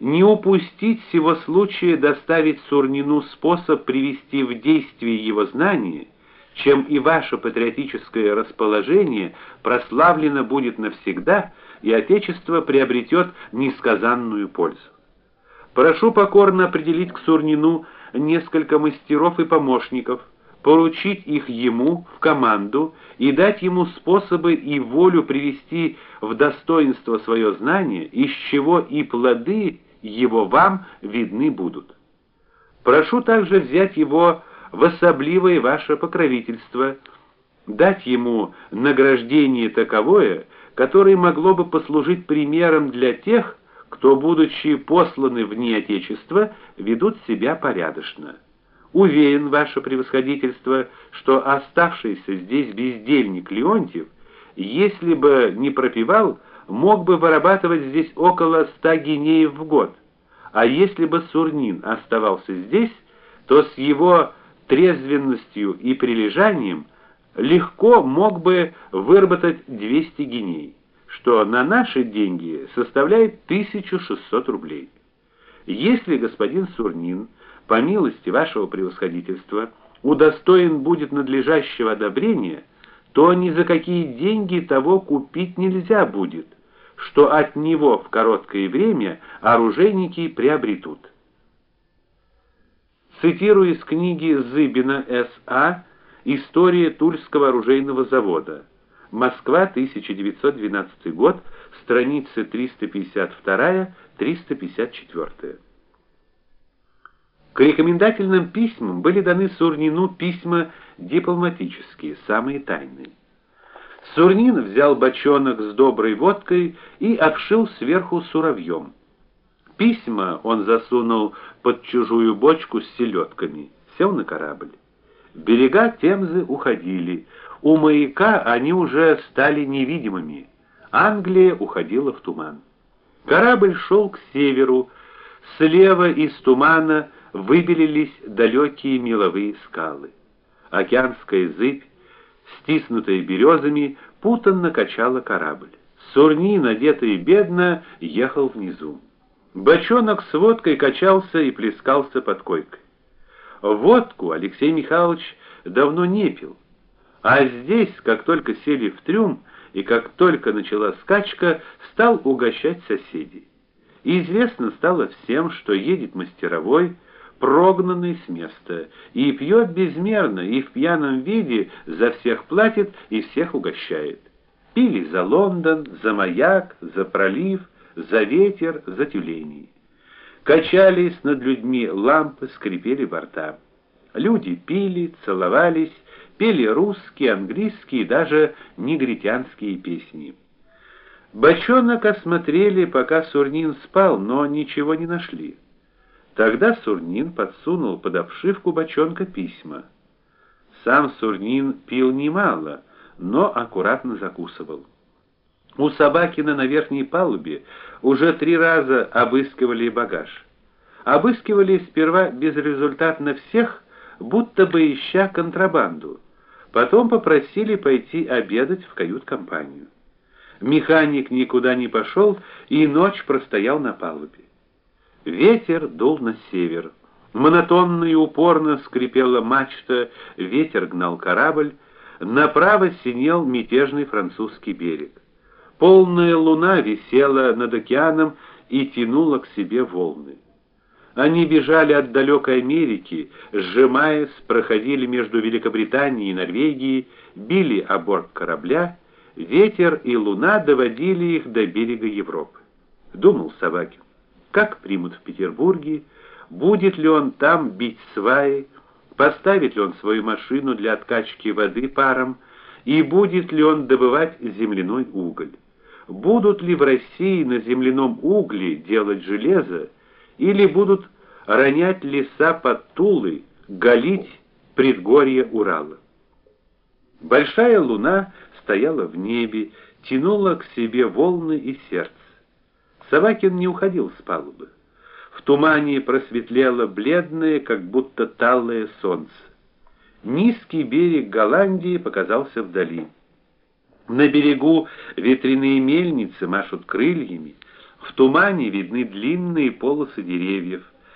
не упустить сего случая доставить Сурнину способ привести в действие его знания, чем и ваше патриотическое расположение прославлено будет навсегда, и отечество приобретет несказанную пользу. Прошу покорно определить к Сурнину несколько мастеров и помощников, поручить их ему в команду и дать ему способы и волю привести в достоинство свое знание, из чего и плоды его вам видны будут. Прошу также взять его в особливое ваше покровительство, дать ему награждение таковое, которое могло бы послужить примером для тех, кто, будучи посланы вне отечества, ведут себя порядочно. Уверен, ваше превосходительство, что оставшийся здесь бездельник Леонтьев, если бы не пропивал, мог бы вырабатывать здесь около ста гинеев в год. А если бы Сурнин оставался здесь, то с его трезвенностью и прилежанием легко мог бы выработать 200 гиней, что на наши деньги составляет 1600 рублей. Если господин Сурнин, по милости вашего превосходительства, удостоен будет надлежащего одобрения, то ни за какие деньги того купить нельзя будет, что от него в короткое время оружейники приобретут. Цитирую из книги Зыбина С.А. История Тульского оружейного завода. Москва, 1912 год, страницы 352-354. К рекомендательным письмам были даны Сурнину письма дипломатические, самые тайные. Сурнин взял бочонок с доброй водкой и обшил сверху суровьем. Письма он засунул под чужую бочку с селедками, сел на корабль. Берега Темзы уходили. У маяка они уже стали невидимыми. Англия уходила в туман. Корабль шел к северу. Слева из тумана выбелились далекие меловые скалы. Океанская зыбь, стиснутая березами, путанно качала корабль. Сурни, надетый бедно, ехал внизу. Бочонок с водкой качался и плескался под койкой. Водку Алексей Михайлович давно не пил. А здесь, как только сели в трюм и как только начала скачка, стал угощать соседей. И известно стало всем, что едет мастеровой, прогнанный с места, и пьет безмерно, и в пьяном виде за всех платит и всех угощает. Пили за Лондон, за маяк, за пролив, за ветер, за тюленей. Качались над людьми лампы, скрипели борта. Люди пили, целовались, пели русские, английские и даже негритянские песни. Бочонок осмотрели, пока Сурнин спал, но ничего не нашли. Тогда Сурнин подсунул под обшивку бочонка письма. Сам Сурнин пил немало, но аккуратно закусывал. У Собакина на верхней палубе уже три раза обыскивали багаж. Обыскивали сперва безрезультатно всех, будто бы ища контрабанду. Потом попросили пойти обедать в кают-компанию. Механик никуда не пошел и ночь простоял на палубе. Ветер дул на север. Монотонно и упорно скрипела мачта, ветер гнал корабль, направо синел мятежный французский берег. Полная луна висела над океаном и тянула к себе волны. Они бежали от далекой Америки, сжимаясь, проходили между Великобританией и Норвегией, били о борт корабля, ветер и луна доводили их до берега Европы. Думал Собакин, как примут в Петербурге, будет ли он там бить сваи, поставит ли он свою машину для откачки воды паром и будет ли он добывать земляной уголь будут ли в России на земляном угле делать железо или будут ронять леса под Тулой, галить предгорье Урала. Большая луна стояла в небе, тянула к себе волны и сердце. Савакин не уходил с палубы. В тумане просветлело бледное, как будто талое солнце. Низкий берег Голландии показался вдали. На берегу ветряные мельницы машут крыльями, В тумане видны длинные полосы деревьев.